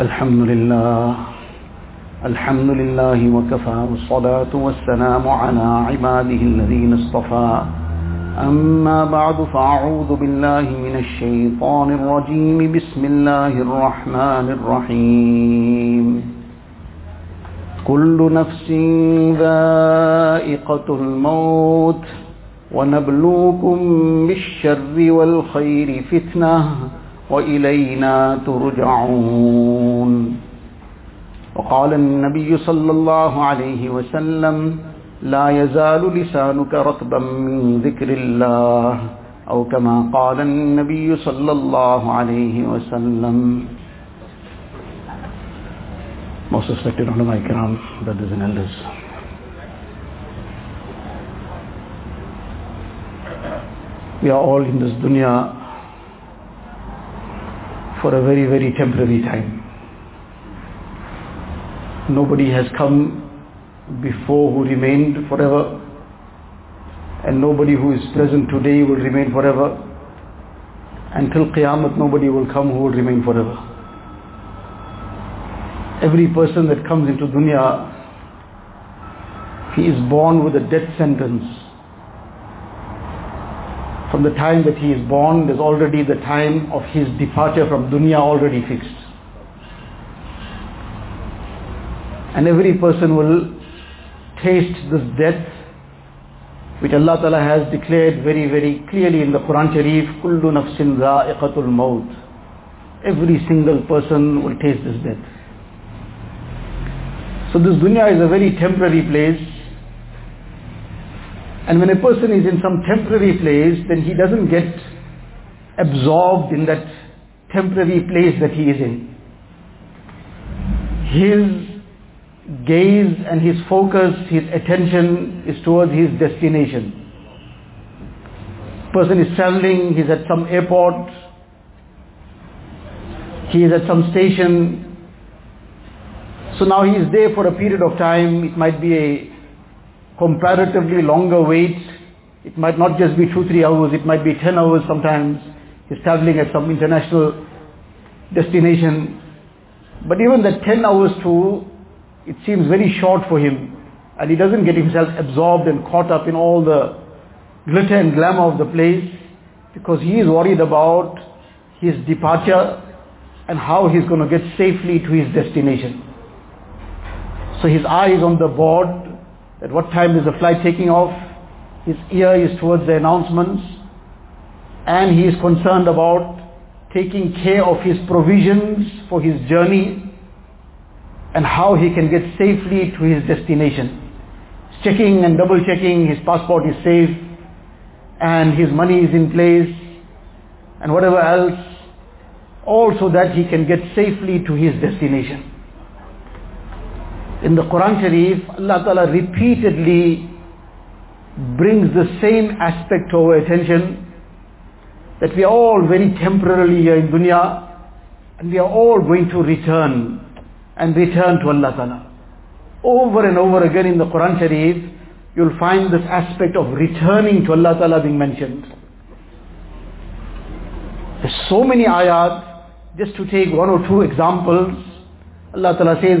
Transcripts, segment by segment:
الحمد لله الحمد لله وكفى والصلاة والسلام على عباده الذين اصطفى. أما بعد فأعوذ بالله من الشيطان الرجيم. بسم الله الرحمن الرحيم. كل نفس ذائقة الموت ونبلوكم بالشر والخير فتنة. وإلينا ترجعون وقال النبي صلى الله عليه وسلم لا يزال لسانك رطبا من ذكر الله أو كما قال النبي صلى الله عليه وسلم Most respected ulama ikram, brothers and elders. We are all in this dunya for a very, very temporary time. Nobody has come before who remained forever, and nobody who is present today will remain forever. Until Qiyamah, nobody will come who will remain forever. Every person that comes into dunya, he is born with a death sentence. From the time that he is born, there's already the time of his departure from dunya already fixed. And every person will taste this death which Allah Ta'ala has declared very very clearly in the Quran Sharif kullu nafsin za'iqatul maut every single person will taste this death so this dunya is a very temporary place and when a person is in some temporary place then he doesn't get absorbed in that temporary place that he is in his gaze and his focus, his attention is towards his destination. Person is traveling, he's at some airport, he is at some station. So now he is there for a period of time. It might be a comparatively longer wait. It might not just be two, three hours. It might be 10 hours sometimes. He's traveling at some international destination. But even that 10 hours too, it seems very short for him and he doesn't get himself absorbed and caught up in all the glitter and glamour of the place because he is worried about his departure and how he's going to get safely to his destination. So his eye is on the board at what time is the flight taking off. His ear is towards the announcements and he is concerned about taking care of his provisions for his journey and how he can get safely to his destination. Checking and double checking his passport is safe and his money is in place and whatever else, all so that he can get safely to his destination. In the Quran Sharif, Allah Ta'ala repeatedly brings the same aspect to our attention that we are all very temporarily here in dunya and we are all going to return and return to Allah Ta'ala. Over and over again in the Quran Sharif, you'll find this aspect of returning to Allah Ta'ala being mentioned. There's so many ayat, just to take one or two examples, Allah Ta'ala says,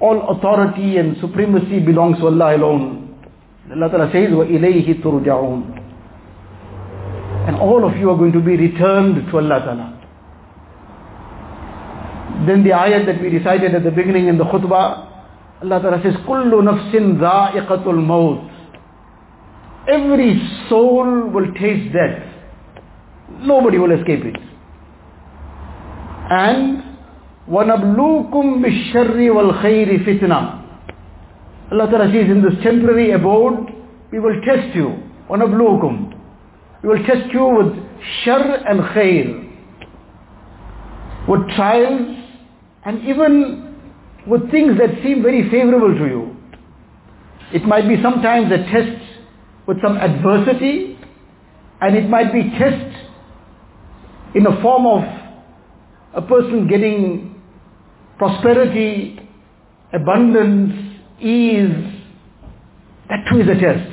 All authority and supremacy belongs to Allah alone. Allah Ta'ala says, وَإِلَيْهِ تُرْجَعُونَ And all of you are going to be returned to Allah Ta'ala. Then the ayat that we recited at the beginning in the khutbah, Allah Ta'ala says, كُلُّ نَفْسٍ ذَائِقَةُ الْمَوْتِ Every soul will taste death. Nobody will escape it. And وَنَبْلُوكُمْ بِالشَّرِّ وَالْخَيْرِ فِتْنَةً Allah Ta'ala says, in this temporary abode, we will test you. وَنَبْلُوكُمْ We will test you with shar and khair. With trials and even with things that seem very favorable to you. It might be sometimes a test with some adversity and it might be test in the form of a person getting prosperity, abundance, ease. That too is a test.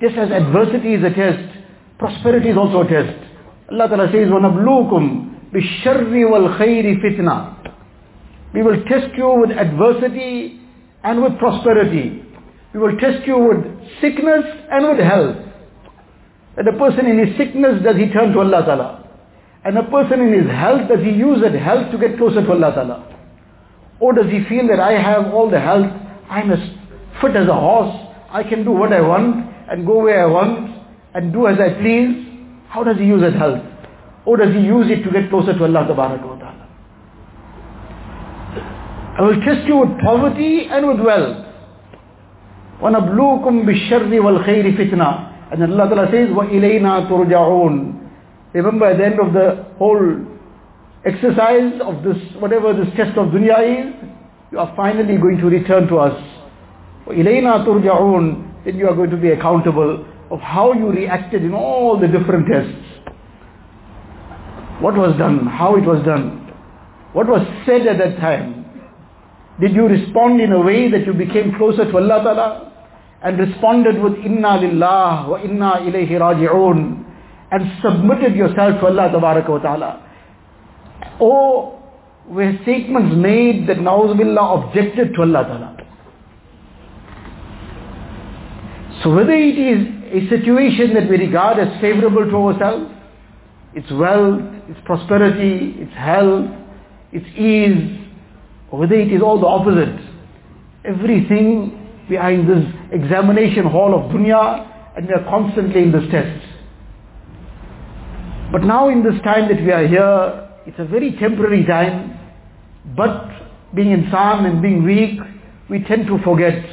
Just as adversity is a test, prosperity is also a test. Allah Ta'ala says, وَنَبْلُوكُمْ بِالشَّرِّ وَالْخَيْرِ فِتْنَةً We will test you with adversity and with prosperity. We will test you with sickness and with health. That a person in his sickness, does he turn to Allah Ta'ala? And a person in his health, does he use that health to get closer to Allah Ta'ala? Or does he feel that I have all the health, I'm as fit as a horse, I can do what I want and go where I want and do as I please? How does he use that health? Or does he use it to get closer to Allah Ta'ala? I will test you with poverty and with wealth. وَنَبْلُوكُمْ بِالشَّرِّ وَالْخَيْرِ فِتْنَةً And Allah Ta'ala says, وَإِلَيْنَا تُرْجَعُونَ Remember at the end of the whole exercise of this, whatever this test of dunya is, you are finally going to return to us. Ilayna turja'un, then you are going to be accountable of how you reacted in all the different tests. What was done, how it was done, what was said at that time. Did you respond in a way that you became closer to Allah Ta'ala? and responded with inna lillah wa inna ilayhi raji'un and submitted yourself to Allah wa ta'ala Oh, or were statements made that Nauzubillah objected to Allah Ta'ala. So whether it is a situation that we regard as favorable to ourselves, its wealth, its prosperity, its health, its ease, or whether it is all the opposite. Everything in this examination hall of dunya and we are constantly in this test. But now in this time that we are here, it's a very temporary time, but being insan and being weak, we tend to forget.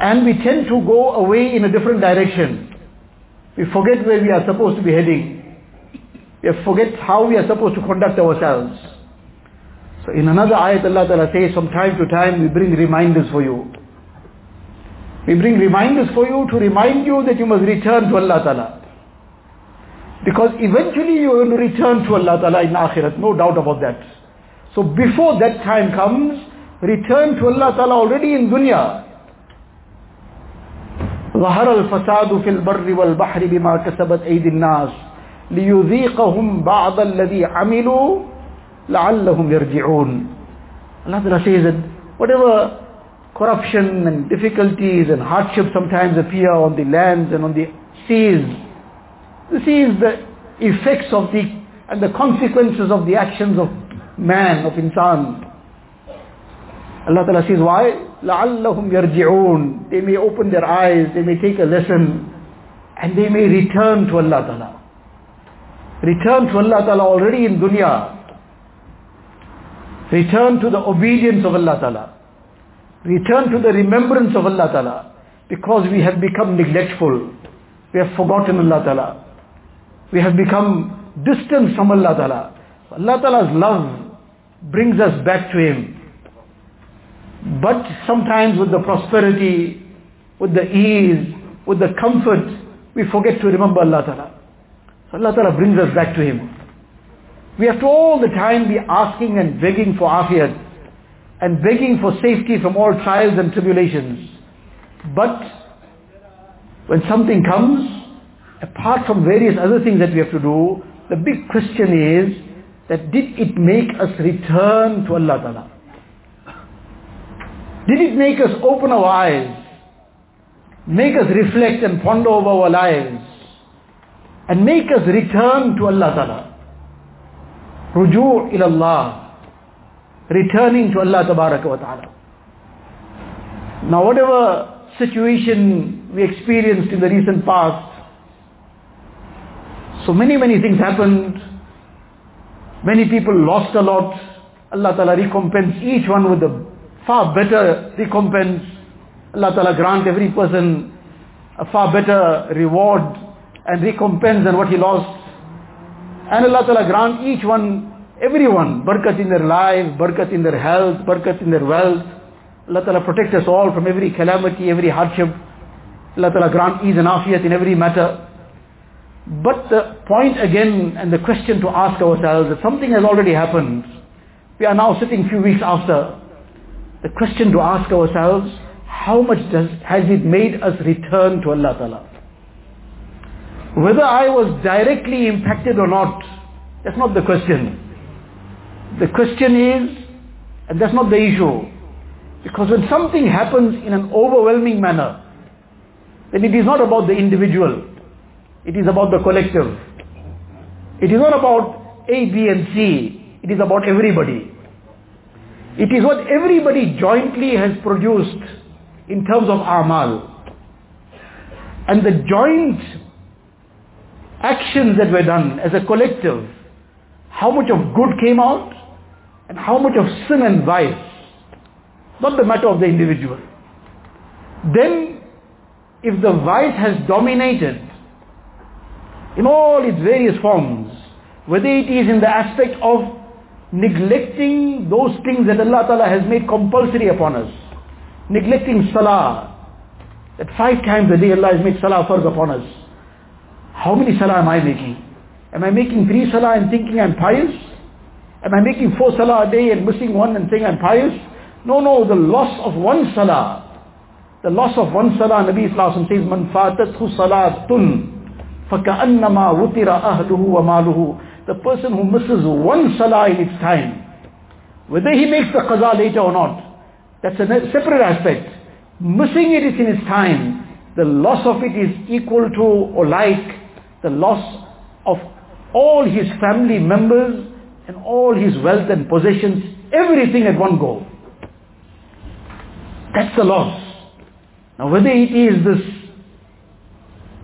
And we tend to go away in a different direction. We forget where we are supposed to be heading. We forget how we are supposed to conduct ourselves. So in another ayat Allah Ta'ala says from time to time we bring reminders for you. We bring reminders for you to remind you that you must return to Allah Ta'ala. Because eventually you are going to return to Allah Ta'ala in Akhirat, no doubt about that. So before that time comes, return to Allah Ta'ala already in dunya. ظهر الفساد في البر والبحر بما كسبت أيدي الناس ليذيقهم بعض الذي عملوا لعلهم يرجعون Allah Ta'ala says that whatever corruption and difficulties and hardships sometimes appear on the lands and on the seas, this is the effects of the and the consequences of the actions of man, of insan. Allah Ta'ala says, why? لَعَلَّهُمْ يَرْجِعُونَ They may open their eyes, they may take a lesson, and they may return to Allah Ta'ala. Return to Allah Ta'ala already in dunya. Return to the obedience of Allah Ta'ala. Return to the remembrance of Allah Ta'ala. Because we have become neglectful. We have forgotten Allah Ta'ala. We have become distance from Allah Ta'ala Allah Ta'ala love brings us back to him but sometimes with the prosperity with the ease with the comfort we forget to remember Allah Ta'ala Allah Ta'ala brings us back to him we have to all the time be asking and begging for آفیئر but when something come apart from various other things that we have to do, the big question is that did it make us return to Allah Ta'ala? Did it make us open our eyes? Make us reflect and ponder over our lives? And make us return to Allah Ta'ala? Ruju' ila Allah. Returning to Allah Ta'ala. Now whatever situation we experienced in the recent past, so many many things happened many people lost a lot Allah Ta'ala recompense each one with far better recompense Allah Ta'ala grant every person far better reward and recompense and what he lost and Allah Ta'ala grant each one everyone برکت ان دیر لائف برکت ان دیر ہیلتھ برکت ان their wealth Allah Ta'ala protect all from every calamity every hardship Allah Ta'ala grant us an آفیت in every matter But the point again and the question to ask ourselves that something has already happened. We are now sitting few weeks after. The question to ask ourselves, how much does, has it made us return to Allah Ta'ala? Whether I was directly impacted or not, that's not the question. The question is, and that's not the issue, because when something happens in an overwhelming manner, then it is not about the individual. It is about the collective. It is not about A, B and C. It is about everybody. It is what everybody jointly has produced in terms of amal. And the joint actions that were done as a collective, how much of good came out and how much of sin and vice. Not the matter of the individual. Then, if the vice has dominated in all its various forms, whether it is in the aspect of neglecting those things that Allah Ta'ala has made compulsory upon us, neglecting salah, that five times a day Allah has made salah farz upon us. How many salah am I making? Am I making three salah and thinking I'm pious? Am I making four salah a day and missing one and saying I'm pious? No, no, the loss of one salah. The loss of one salah, Nabi Islam says, Man fatathu salatun فَكَأَنَّمَا وُتِرَ أَهْلُهُ وَمَالُهُ The person who misses one salah in its time, whether he makes the qaza later or not, that's a separate aspect. Missing it is in its time, the loss of it is equal to or like the loss of all his family members and all his wealth and possessions, everything at one go. That's the loss. Now whether it is this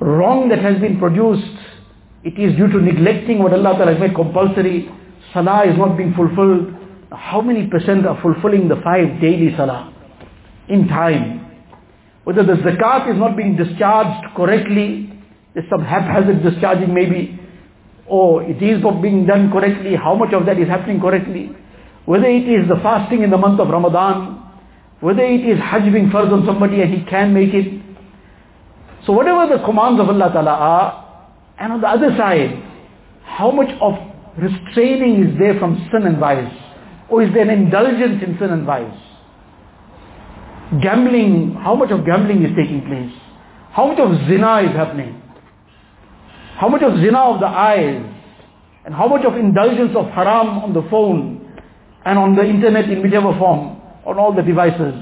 wrong that has been produced, it is due to neglecting what Allah Ta'ala has made compulsory, salah is not being fulfilled. How many percent are fulfilling the five daily salah in time? Whether the zakat is not being discharged correctly, there's some haphazard discharging maybe, or it is not being done correctly, how much of that is happening correctly? Whether it is the fasting in the month of Ramadan, whether it is Hajj being farz on somebody and he can make it. So whatever the commands of Allah Ta'ala are, and on the other side, how much of restraining is there from sin and vice? Or is there an indulgence in sin and vice? Gambling, how much of gambling is taking place? How much of zina is happening? How much of zina of the eyes? And how much of indulgence of haram on the phone and on the internet in whichever form, on all the devices?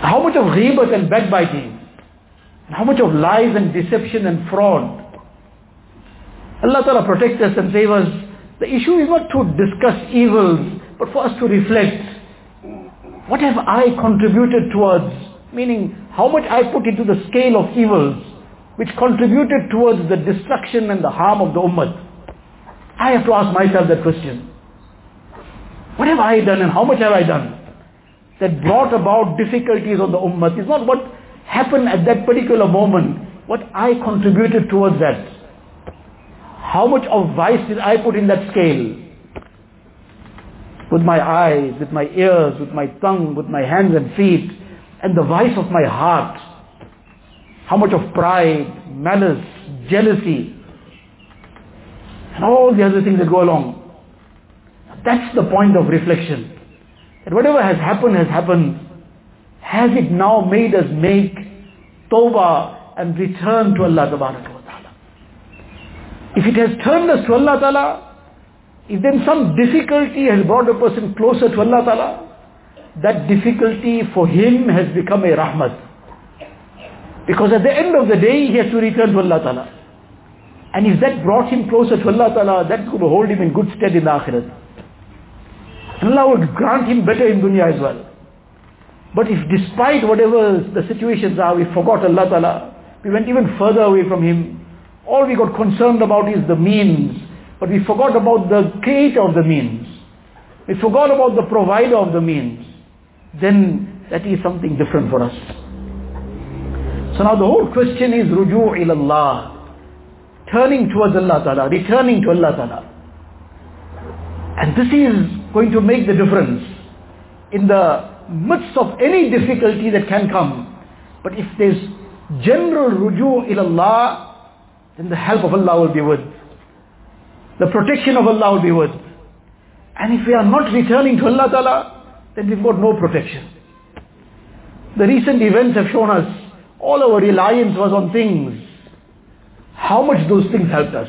How much of ghibat and backbiting? How much of lies and deception and fraud? Allah Ta'ala protect us and save us. The issue is not to discuss evils, but for us to reflect. What have I contributed towards? Meaning, how much I put into the scale of evils, which contributed towards the destruction and the harm of the ummah. I have to ask myself that question. What have I done and how much have I done? That brought about difficulties on the ummah. It's not what happened at that particular moment, what I contributed towards that. How much of vice did I put in that scale? With my eyes, with my ears, with my tongue, with my hands and feet, and the vice of my heart. How much of pride, malice, jealousy, and all the other things that go along. That's the point of reflection. That whatever has happened has happened. Has it now made us make tawbah and return to Allah Ta'ala? If it has turned us to Allah Ta'ala, if then some difficulty has brought a person closer to Allah Ta'ala, that difficulty for him has become a rahmat. Because at the end of the day, he has to return to Allah Ta'ala. And if that brought him closer to Allah Ta'ala, that could hold him in good stead in the Akhirat. Allah would grant him better in dunya as well. But if despite whatever the situations are, we forgot Allah Ta'ala, we went even further away from Him, all we got concerned about is the means, but we forgot about the creator of the means. We forgot about the provider of the means. Then that is something different for us. So now the whole question is ruju' ilallah. Turning towards Allah Ta'ala, returning to Allah Ta'ala. And this is going to make the difference in the midst of any difficulty that can come. But if there's general ruju ilallah, then the help of Allah will be with. The protection of Allah will be with. And if we are not returning to Allah Ta'ala, then we've got no protection. The recent events have shown us all our reliance was on things. How much those things helped us.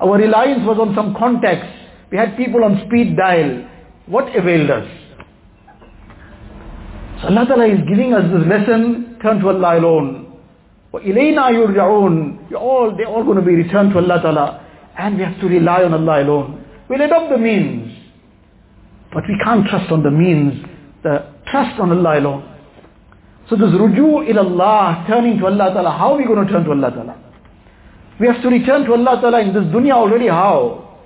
Our reliance was on some contacts. We had people on speed dial. What availed us? So Allah Ta'ala is giving us this lesson, turn to Allah alone. وَإِلَيْنَا يُرْجَعُونَ You're all, they're all going to be returned to Allah Ta'ala. And we have to rely on Allah alone. We'll adopt the means. But we can't trust on the means. The trust on Allah alone. So this ruju ila Allah, turning to Allah Ta'ala, how are we going to turn to Allah Ta'ala? We have to return to Allah Ta'ala in this dunya already, how?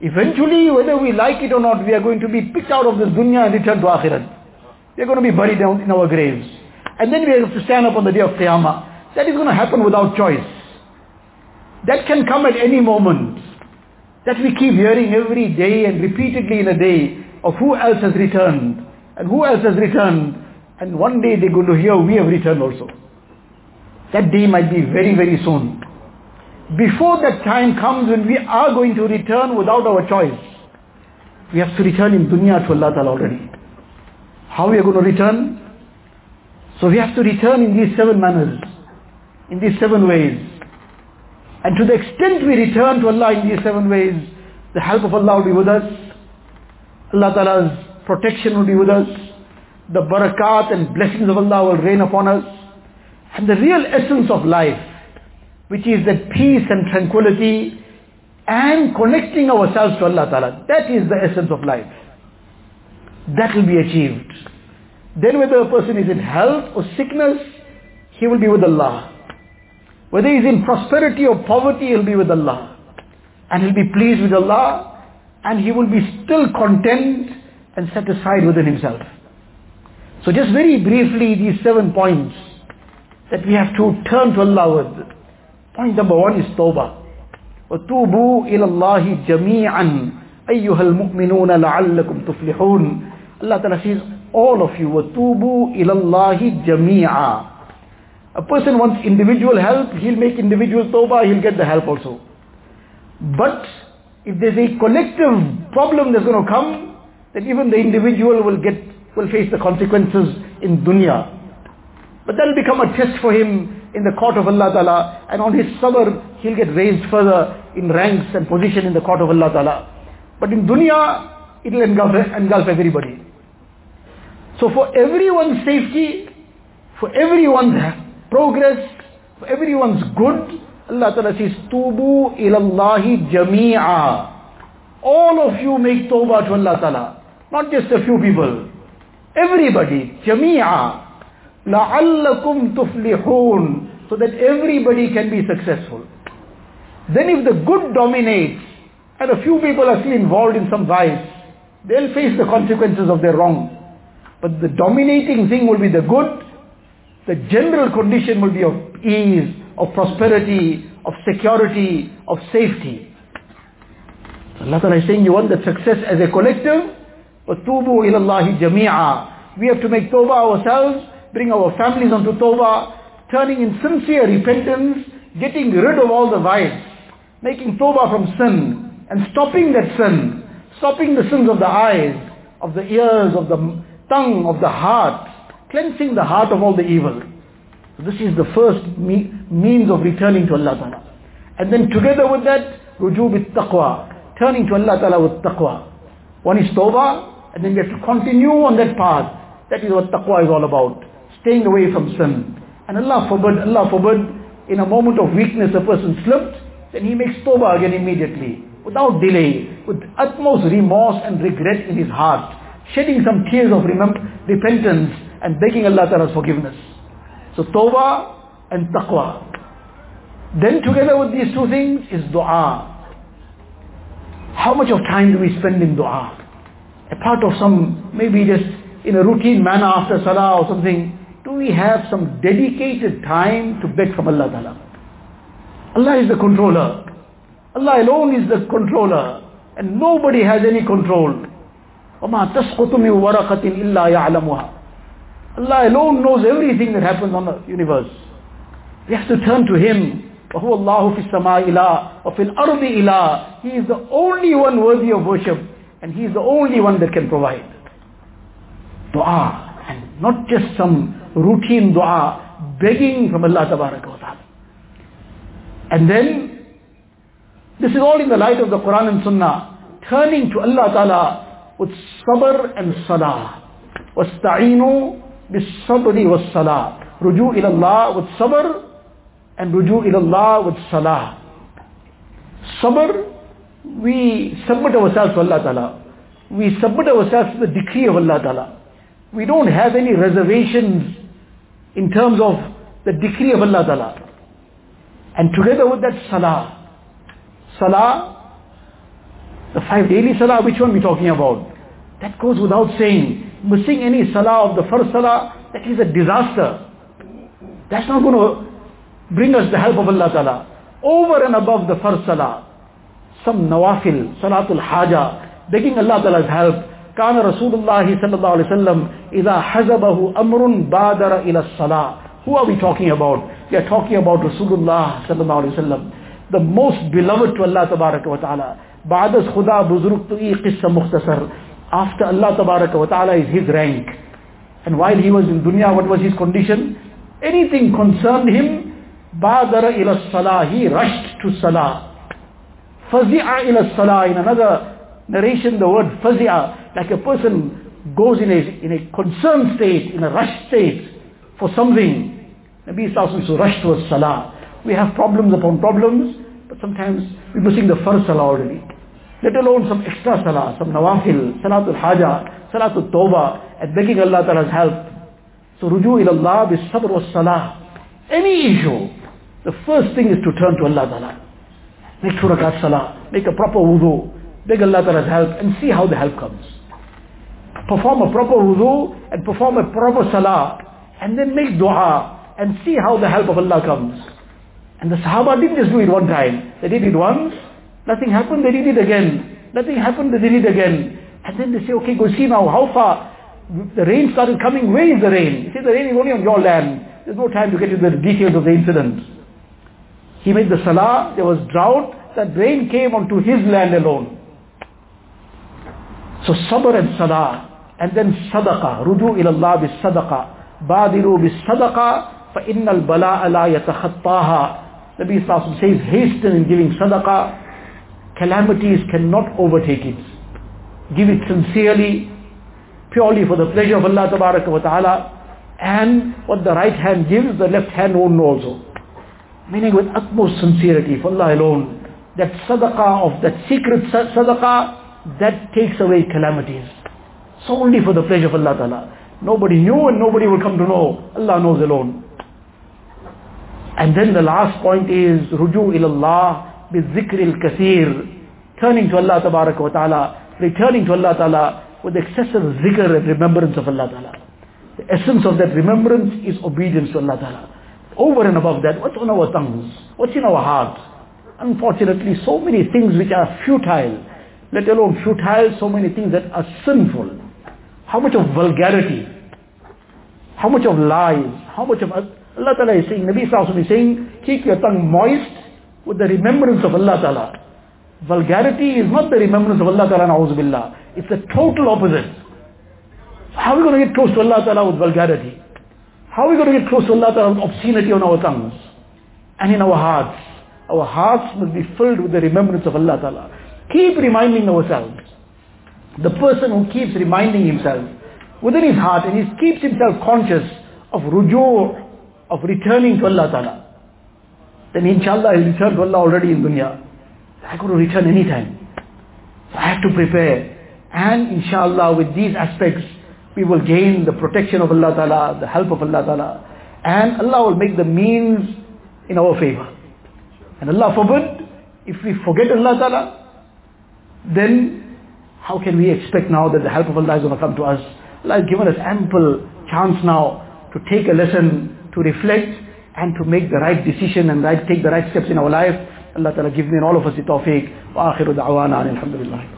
Eventually, whether we like it or not, we are going to be picked out of this dunya and return to Akhirat. We are going to be buried down in our graves. And then we have to stand up on the day of Qiyamah. That is going to happen without choice. That can come at any moment. That we keep hearing every day and repeatedly in a day of who else has returned and who else has returned. And one day they're going to hear we have returned also. That day might be very, very soon. Before that time comes when we are going to return without our choice, we have to return in dunya to Allah Ta'ala already. How we are going to return? So we have to return in these seven manners, in these seven ways. And to the extent we return to Allah in these seven ways, the help of Allah will be with us. Allah Ta'ala's protection will be with us. The barakat and blessings of Allah will rain upon us. And the real essence of life, which is that peace and tranquility and connecting ourselves to Allah Ta'ala. That is the essence of life That will be achieved. Then whether a person is in health or sickness, he will be with Allah. Whether he is in prosperity or poverty, he'll be with Allah. And he'll be pleased with Allah and he will be still content and satisfied within himself. So just very briefly, these seven points that we have to turn to Allah with. Point number one is Tawbah. وَتُوبُوا إِلَى اللَّهِ جَمِيعًا أَيُّهَا الْمُؤْمِنُونَ لَعَلَّكُمْ تُفْلِحُونَ Allah Ta'ala says, all of you, وَتُوبُوا إِلَى اللَّهِ جَمِيعًا A person wants individual help, he'll make individual tawbah, he'll get the help also. But if there's a collective problem that's going to come, then even the individual will get, will face the consequences in dunya. But that'll become a test for him in the court of Allah Ta'ala, and on his sabr, he'll get raised further in ranks and position in the court of Allah Ta'ala. But in dunya, it'll engulf, engulf everybody. So for everyone's safety, for everyone's progress, for everyone's good, Allah Ta'ala says, Tubu ilallahi jami'a. All of you make tawbah to Allah Ta'ala. Not just a few people. Everybody, jami'a. لَعَلَّكُمْ تُفْلِحُونَ So that everybody can be successful. Then if the good dominates, and a few people are still involved in some vice, They'll face the consequences of their wrong. But the dominating thing will be the good. The general condition will be of ease, of prosperity, of security, of safety. Allah Ta'ala is saying you want the success as a collective, but tubu ilallahi jami'a. We have to make tawbah ourselves, bring our families onto tawbah, turning in sincere repentance, getting rid of all the vice, making tawbah from sin, and stopping that sin, stopping the sins of the eyes, of the ears, of the tongue, of the heart, cleansing the heart of all the evil. This is the first me- means of returning to Allah Ta'ala. And then together with that, rujub with taqwa, turning to Allah Ta'ala with taqwa. One is tawbah, and then we have to continue on that path. That is what taqwa is all about. Staying away from sin. And Allah forbid, Allah forbid, in a moment of weakness a person slipped, then he makes tawbah again immediately, without delay, with utmost remorse and regret in his heart, shedding some tears of repentance and begging Allah Ta'ala's forgiveness. So tawbah and taqwa. Then together with these two things is dua. How much of time do we spend in dua? A part of some, maybe just in a routine manner after salah or something, do we have some dedicated time to beg from Allah Ta'ala? Allah is the controller. Allah alone is the controller. and nobody has any control. وَمَا تَسْقُطُ مِنْ وَرَقَةٍ إِلَّا يَعْلَمُهَا Allah alone knows everything that happens on the universe. We have to turn to Him. وَهُوَ اللَّهُ فِي السَّمَاءِ إِلَىٰ وَفِي الْأَرْضِ إِلَىٰ He is the only one worthy of worship and He is the only one that can provide. Dua and not just some routine dua, begging from Allah Tabaraka wa Ta'ala. And then, this is all in the light of the Quran and Sunnah, turning to Allah Ta'ala with sabr and salah. وَاسْتَعِينُوا بِالصَّبْرِ وَالصَّلَاةِ Ruju ila Allah with sabr and ruju ila Allah with salah. Sabr, we submit ourselves to Allah Ta'ala. We submit ourselves to the decree of Allah Ta'ala. We don't have any reservations in terms of the decree of Allah Ta'ala. And together with that salah, salah, the five daily salah, which one we talking about? That goes without saying. Missing any salah of the first salah, that is a disaster. That's not going to bring us the help of Allah Ta'ala. Over and above the first salah, some nawafil, salatul haja, begging Allah Ta'ala's help. كان رسول الله صلى الله عليه وسلم إذا حزبه أمر بادر إلى الصلاة Who are we talking about? We are talking about Rasulullah صلى الله عليه وسلم the most beloved to Allah Tabaraka wa Ta'ala. Ba'das khuda buzruk tu'i qissa mukhtasar. After Allah Tabaraka wa Ta'ala is his rank. And while he was in dunya, what was his condition? Anything concerned him, badara ila salah. He rushed to salah. Fazi'a ila salah. In another narration, the word fazi'a, like a person goes in a, in a concerned state, in a rush state for something. Nabi Sallallahu Alaihi Wasallam rushed towards salah. We have problems upon problems, but sometimes we're missing the farz salah already. Let alone some extra salah, some nawafil, salatul haja, salatul tawbah, and begging Allah Ta'ala's help. So ruju ila Allah bis sabr was salah. Any issue, the first thing is to turn to Allah Ta'ala. Make two salah, make a proper wudu, beg Allah Ta'ala's help and see how the help comes. Perform a proper wudu and perform a proper salah and then make dua and see how the help of Allah comes. And the Sahaba didn't just do it one time. They did it once, nothing happened, they did it again. Nothing happened, they did it again. And then they say, okay, go see now how far. The rain started coming, where is the rain? He said, the rain is only on your land. There's no time to get into the details of the incident. He made the salah, there was drought, that rain came onto his land alone. So sabr and salah, and then sadaqah, ruju ila Allah bis sadaqah, badiru bis sadaqah, innal bala'a la yatakhattaha. Nabi Sallallahu says, hasten in giving sadaqah, calamities cannot overtake it. Give it sincerely, purely for the pleasure of Allah wa ta'ala, and what the right hand gives, the left hand won't know also. Meaning with utmost sincerity for Allah alone. That sadaqah of that secret sadaqah, that takes away calamities. Solely for the pleasure of Allah Ta'ala. Nobody knew and nobody will come to know. Allah knows alone. And then the last point is ruju ilallah bizikr al-kathir. Turning to Allah wa Ta'ala, returning to Allah Ta'ala with excessive zikr and remembrance of Allah Ta'ala. The essence of that remembrance is obedience to Allah Ta'ala. Over and above that, what's on our tongues? What's in our hearts? Unfortunately, so many things which are futile let alone futile, so many things that are sinful. How much of vulgarity, how much of lies, how much of Allah Ta'ala is saying, Nabi Sallallahu is saying, keep your tongue moist with the remembrance of Allah Ta'ala. Vulgarity is not the remembrance of Allah Ta'ala, na'uzubillah. It's the total opposite. How are we going to get close to Allah Ta'ala with vulgarity? How are we going to get close to Allah Ta'ala with obscenity on our tongues? And in our hearts. Our hearts must be filled with the remembrance of Allah Ta'ala. Keep reminding ourselves. The person who keeps reminding himself within his heart and he keeps himself conscious of ruju, of returning to Allah Ta'ala. Then inshallah he'll return to Allah already in dunya. I could return anytime. So I have to prepare. And inshallah with these aspects we will gain the protection of Allah Ta'ala, the help of Allah Ta'ala. And Allah will make the means in our favor. And Allah forbid, if we forget Allah Ta'ala, then how can we expect now that the help of Allah is going to come to us? Allah has given us ample chance now to take a lesson, to reflect and to make the right decision and right, take the right steps in our life. Allah Ta'ala give me and all of us the tawfiq. Wa akhiru da'wana alhamdulillah.